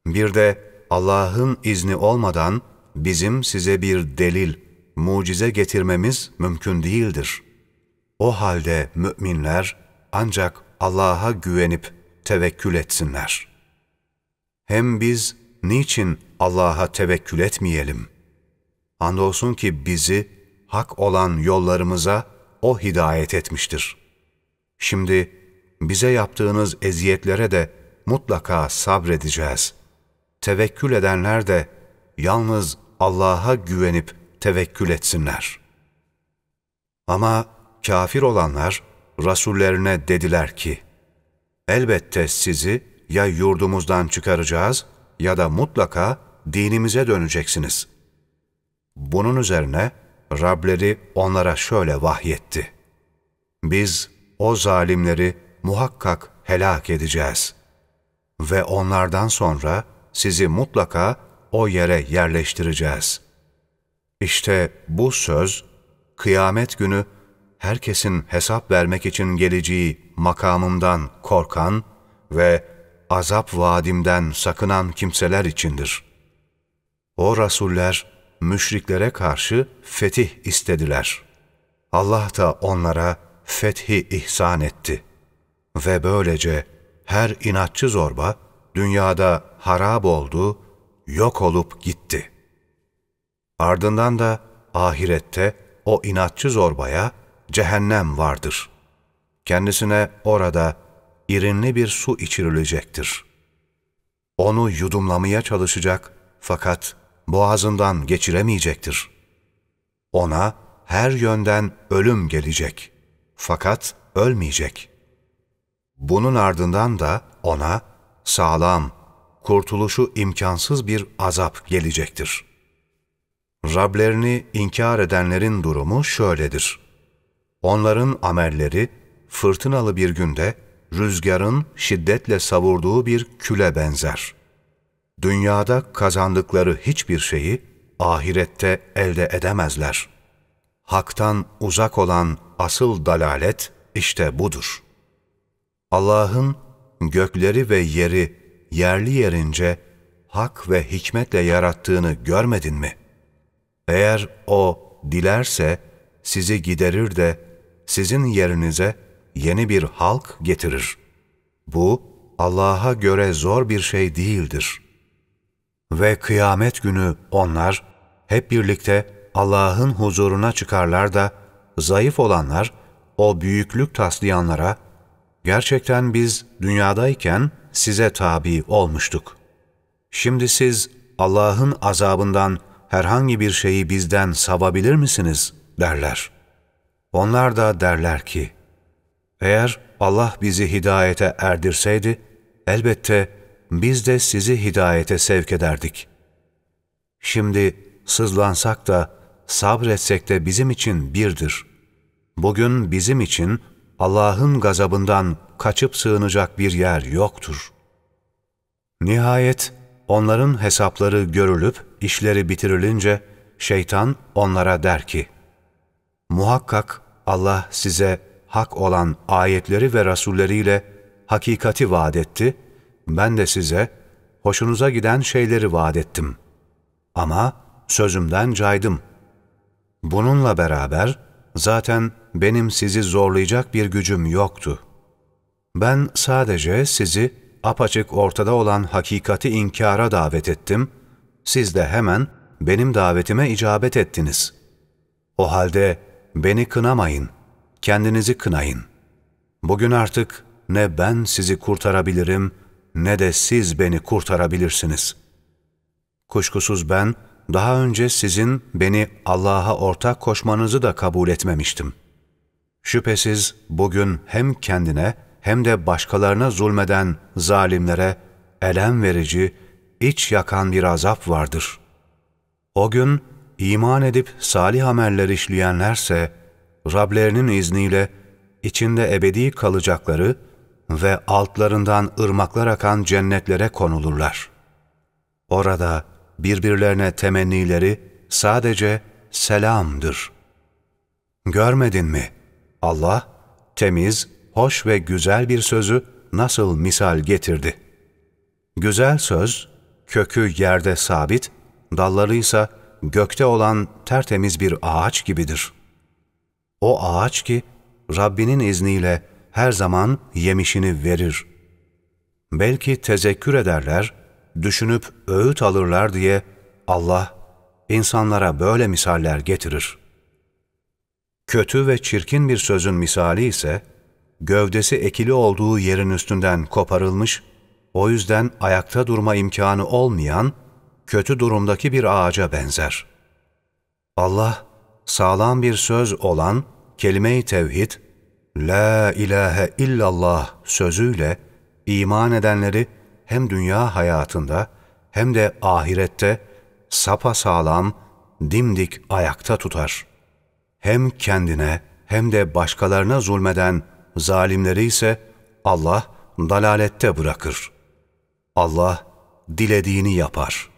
Bir de Allah'ın izni olmadan bizim size bir delil, mucize getirmemiz mümkün değildir. O halde müminler ancak Allah'a güvenip tevekkül etsinler. Hem biz niçin Allah'a tevekkül etmeyelim? Andolsun ki bizi hak olan yollarımıza O hidayet etmiştir. Şimdi bize yaptığınız eziyetlere de mutlaka sabredeceğiz. Tevekkül edenler de yalnız Allah'a güvenip tevekkül etsinler. Ama kafir olanlar rasullerine dediler ki, elbette sizi ya yurdumuzdan çıkaracağız ya da mutlaka dinimize döneceksiniz. Bunun üzerine Rableri onlara şöyle vahyetti. Biz o zalimleri muhakkak helak edeceğiz. Ve onlardan sonra sizi mutlaka o yere yerleştireceğiz. İşte bu söz, kıyamet günü herkesin hesap vermek için geleceği makamımdan korkan ve azap vadimden sakınan kimseler içindir. O rasuller müşriklere karşı fetih istediler. Allah da onlara fethi ihsan etti. Ve böylece her inatçı zorba dünyada harap oldu, yok olup gitti. Ardından da ahirette o inatçı zorbaya cehennem vardır. Kendisine orada irinli bir su içirilecektir. Onu yudumlamaya çalışacak fakat boğazından geçiremeyecektir. Ona her yönden ölüm gelecek fakat ölmeyecek. Bunun ardından da ona sağlam, kurtuluşu imkansız bir azap gelecektir. Rablerini inkar edenlerin durumu şöyledir. Onların amelleri fırtınalı bir günde rüzgarın şiddetle savurduğu bir küle benzer. Dünyada kazandıkları hiçbir şeyi ahirette elde edemezler. Hak'tan uzak olan asıl dalalet işte budur. Allah'ın gökleri ve yeri yerli yerince hak ve hikmetle yarattığını görmedin mi? Eğer O dilerse sizi giderir de sizin yerinize yeni bir halk getirir. Bu Allah'a göre zor bir şey değildir. Ve kıyamet günü onlar hep birlikte Allah'ın huzuruna çıkarlar da zayıf olanlar o büyüklük taslayanlara gerçekten biz dünyadayken size tabi olmuştuk. Şimdi siz Allah'ın azabından herhangi bir şeyi bizden savabilir misiniz derler. Onlar da derler ki, eğer Allah bizi hidayete erdirseydi, elbette biz de sizi hidayete sevk ederdik. Şimdi sızlansak da, sabretsek de bizim için birdir. Bugün bizim için Allah'ın gazabından kaçıp sığınacak bir yer yoktur. Nihayet onların hesapları görülüp işleri bitirilince şeytan onlara der ki, Muhakkak Allah size hak olan ayetleri ve rasulleriyle hakikati vaat etti, ben de size hoşunuza giden şeyleri vaat ettim. Ama sözümden caydım. Bununla beraber zaten benim sizi zorlayacak bir gücüm yoktu. Ben sadece sizi apaçık ortada olan hakikati inkara davet ettim, siz de hemen benim davetime icabet ettiniz. O halde beni kınamayın, kendinizi kınayın. Bugün artık ne ben sizi kurtarabilirim ne de siz beni kurtarabilirsiniz. Kuşkusuz ben daha önce sizin beni Allah'a ortak koşmanızı da kabul etmemiştim. Şüphesiz bugün hem kendine hem de başkalarına zulmeden zalimlere elem verici, iç yakan bir azap vardır. O gün iman edip salih ameller işleyenlerse Rablerinin izniyle içinde ebedi kalacakları ve altlarından ırmaklar akan cennetlere konulurlar. Orada birbirlerine temennileri sadece selamdır. Görmedin mi? Allah temiz, hoş ve güzel bir sözü nasıl misal getirdi? Güzel söz, kökü yerde sabit, dalları ise gökte olan tertemiz bir ağaç gibidir. O ağaç ki Rabbinin izniyle her zaman yemişini verir. Belki tezekkür ederler, düşünüp öğüt alırlar diye Allah insanlara böyle misaller getirir. Kötü ve çirkin bir sözün misali ise, gövdesi ekili olduğu yerin üstünden koparılmış, o yüzden ayakta durma imkanı olmayan, kötü durumdaki bir ağaca benzer. Allah, sağlam bir söz olan kelime-i tevhid, La ilahe illallah sözüyle iman edenleri hem dünya hayatında hem de ahirette sapa sağlam, dimdik ayakta tutar. Hem kendine hem de başkalarına zulmeden zalimleri ise Allah dalalette bırakır. Allah dilediğini yapar.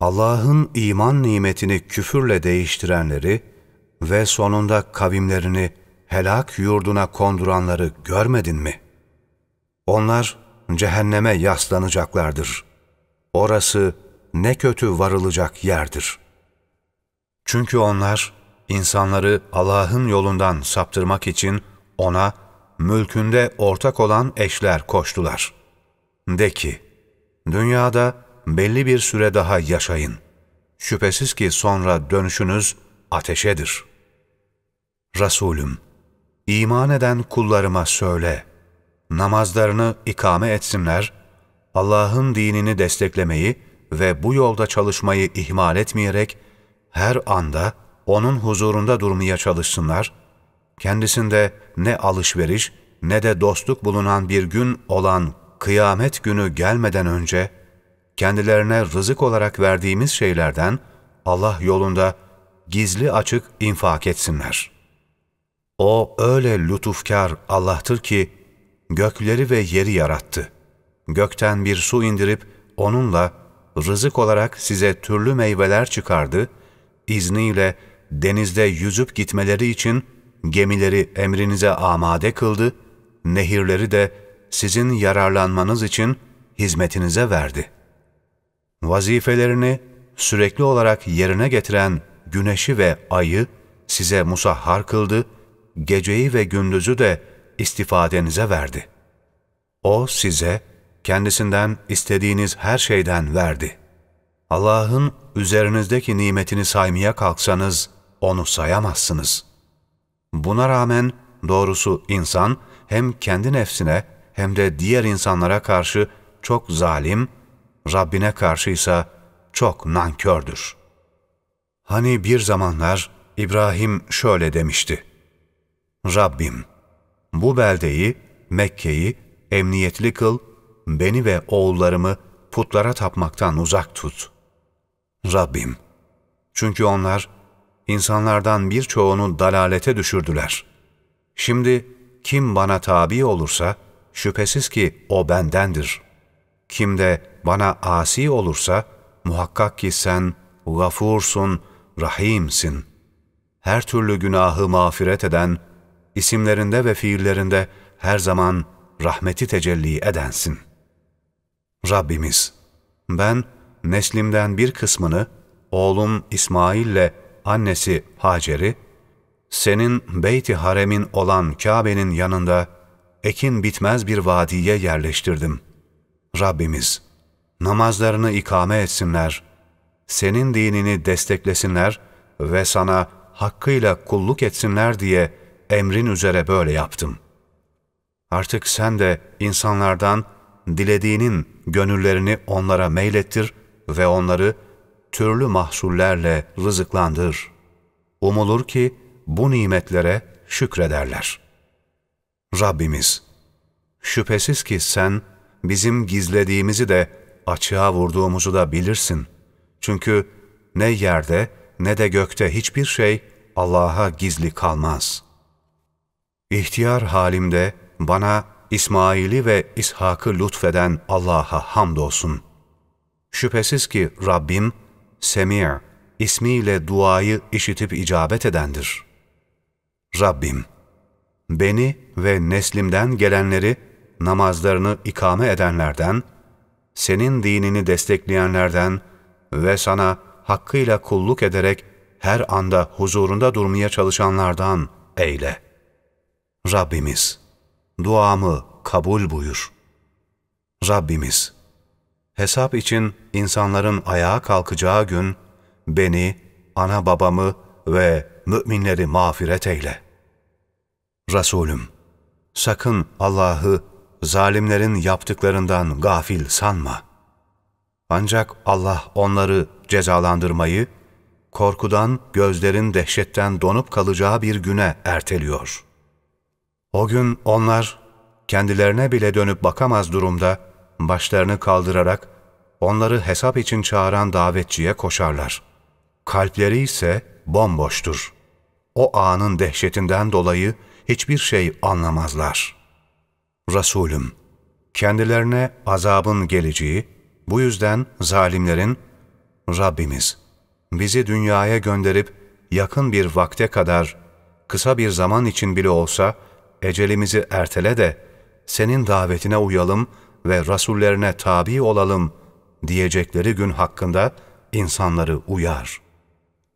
Allah'ın iman nimetini küfürle değiştirenleri ve sonunda kavimlerini helak yurduna konduranları görmedin mi? Onlar cehenneme yaslanacaklardır. Orası ne kötü varılacak yerdir. Çünkü onlar insanları Allah'ın yolundan saptırmak için ona mülkünde ortak olan eşler koştular. De ki, dünyada belli bir süre daha yaşayın. Şüphesiz ki sonra dönüşünüz ateşedir. Resulüm, iman eden kullarıma söyle, namazlarını ikame etsinler, Allah'ın dinini desteklemeyi ve bu yolda çalışmayı ihmal etmeyerek her anda O'nun huzurunda durmaya çalışsınlar, kendisinde ne alışveriş ne de dostluk bulunan bir gün olan kıyamet günü gelmeden önce, kendilerine rızık olarak verdiğimiz şeylerden Allah yolunda gizli açık infak etsinler. O öyle lütufkar Allah'tır ki, gökleri ve yeri yarattı. Gökten bir su indirip onunla rızık olarak size türlü meyveler çıkardı, izniyle denizde yüzüp gitmeleri için gemileri emrinize amade kıldı, nehirleri de sizin yararlanmanız için hizmetinize verdi. Vazifelerini sürekli olarak yerine getiren güneşi ve ayı size musahhar kıldı, geceyi ve gündüzü de istifadenize verdi. O size kendisinden istediğiniz her şeyden verdi. Allah'ın üzerinizdeki nimetini saymaya kalksanız onu sayamazsınız. Buna rağmen doğrusu insan hem kendi nefsine hem de diğer insanlara karşı çok zalim, Rabbine karşıysa çok nankördür. Hani bir zamanlar İbrahim şöyle demişti. Rabbim, bu beldeyi, Mekke'yi emniyetli kıl, beni ve oğullarımı putlara tapmaktan uzak tut. Rabbim, çünkü onlar insanlardan birçoğunu dalalete düşürdüler. Şimdi kim bana tabi olursa, şüphesiz ki o bendendir. Kim de bana asi olursa, muhakkak ki sen gafursun, rahimsin. Her türlü günahı mağfiret eden, isimlerinde ve fiillerinde her zaman rahmeti tecelli edensin. Rabbimiz, ben neslimden bir kısmını oğlum İsmail'le annesi Hacer'i, senin Beyt-i Harem'in olan Kabe'nin yanında ekin bitmez bir vadiye yerleştirdim. Rabbimiz, namazlarını ikame etsinler, senin dinini desteklesinler ve sana hakkıyla kulluk etsinler diye emrin üzere böyle yaptım. Artık sen de insanlardan dilediğinin gönüllerini onlara meylettir ve onları türlü mahsullerle rızıklandır. Umulur ki bu nimetlere şükrederler. Rabbimiz, şüphesiz ki sen bizim gizlediğimizi de açığa vurduğumuzu da bilirsin. Çünkü ne yerde ne de gökte hiçbir şey Allah'a gizli kalmaz. İhtiyar halimde bana İsmail'i ve İshak'ı lütfeden Allah'a hamdolsun. Şüphesiz ki Rabbim, Semir, ismiyle duayı işitip icabet edendir. Rabbim, beni ve neslimden gelenleri namazlarını ikame edenlerden, senin dinini destekleyenlerden ve sana hakkıyla kulluk ederek her anda huzurunda durmaya çalışanlardan eyle. Rabbimiz, duamı kabul buyur. Rabbimiz, hesap için insanların ayağa kalkacağı gün, beni, ana babamı ve müminleri mağfiret eyle. Resulüm, sakın Allah'ı zalimlerin yaptıklarından gafil sanma. Ancak Allah onları cezalandırmayı, korkudan gözlerin dehşetten donup kalacağı bir güne erteliyor. O gün onlar kendilerine bile dönüp bakamaz durumda başlarını kaldırarak onları hesap için çağıran davetçiye koşarlar. Kalpleri ise bomboştur. O anın dehşetinden dolayı hiçbir şey anlamazlar. Resulüm, kendilerine azabın geleceği, bu yüzden zalimlerin, Rabbimiz, bizi dünyaya gönderip yakın bir vakte kadar, kısa bir zaman için bile olsa, ecelimizi ertele de, senin davetine uyalım ve rasullerine tabi olalım diyecekleri gün hakkında insanları uyar.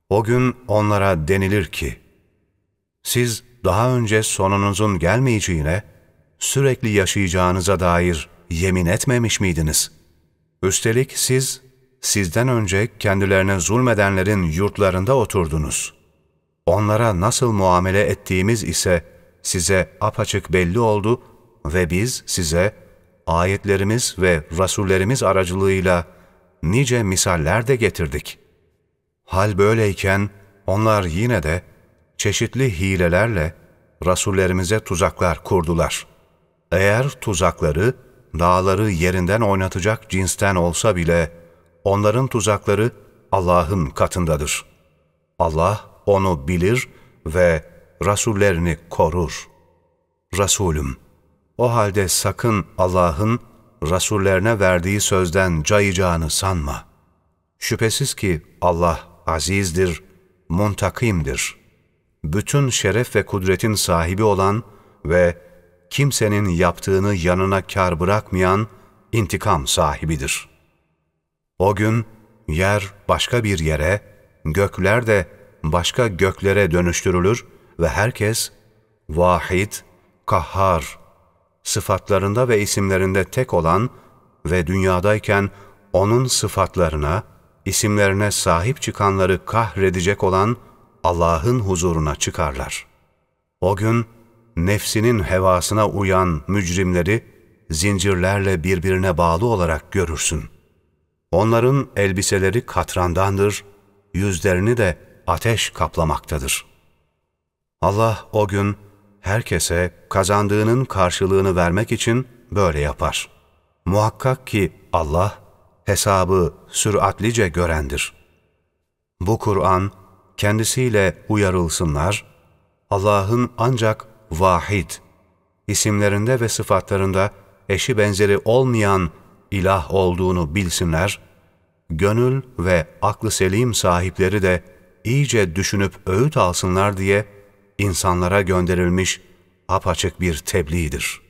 O gün onlara denilir ki, siz daha önce sonunuzun gelmeyeceğine, sürekli yaşayacağınıza dair yemin etmemiş miydiniz? Üstelik siz, sizden önce kendilerine zulmedenlerin yurtlarında oturdunuz. Onlara nasıl muamele ettiğimiz ise size apaçık belli oldu ve biz size ayetlerimiz ve rasullerimiz aracılığıyla nice misaller de getirdik. Hal böyleyken onlar yine de çeşitli hilelerle rasullerimize tuzaklar kurdular. Eğer tuzakları dağları yerinden oynatacak cinsten olsa bile onların tuzakları Allah'ın katındadır. Allah onu bilir ve rasullerini korur. Resulüm, o halde sakın Allah'ın rasullerine verdiği sözden cayacağını sanma. Şüphesiz ki Allah azizdir, muntakimdir. Bütün şeref ve kudretin sahibi olan ve kimsenin yaptığını yanına kar bırakmayan intikam sahibidir. O gün yer başka bir yere, gökler de başka göklere dönüştürülür ve herkes vahid, kahhar, sıfatlarında ve isimlerinde tek olan ve dünyadayken onun sıfatlarına, isimlerine sahip çıkanları kahredecek olan Allah'ın huzuruna çıkarlar. O gün nefsinin hevasına uyan mücrimleri zincirlerle birbirine bağlı olarak görürsün. Onların elbiseleri katrandandır, yüzlerini de ateş kaplamaktadır. Allah o gün herkese kazandığının karşılığını vermek için böyle yapar. Muhakkak ki Allah hesabı süratlice görendir. Bu Kur'an kendisiyle uyarılsınlar, Allah'ın ancak vahid, isimlerinde ve sıfatlarında eşi benzeri olmayan ilah olduğunu bilsinler, gönül ve aklı selim sahipleri de iyice düşünüp öğüt alsınlar diye insanlara gönderilmiş apaçık bir tebliğdir.